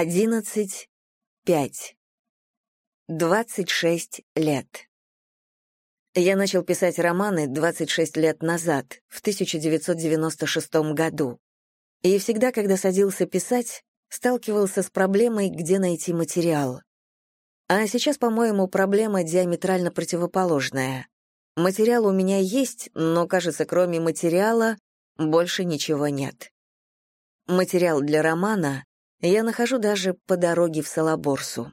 11, 5. 26 лет. Я начал писать романы 26 лет назад, в 1996 году. И всегда, когда садился писать, сталкивался с проблемой, где найти материал. А сейчас, по-моему, проблема диаметрально противоположная. Материал у меня есть, но, кажется, кроме материала больше ничего нет. Материал для романа я нахожу даже по дороге в Салаборсу.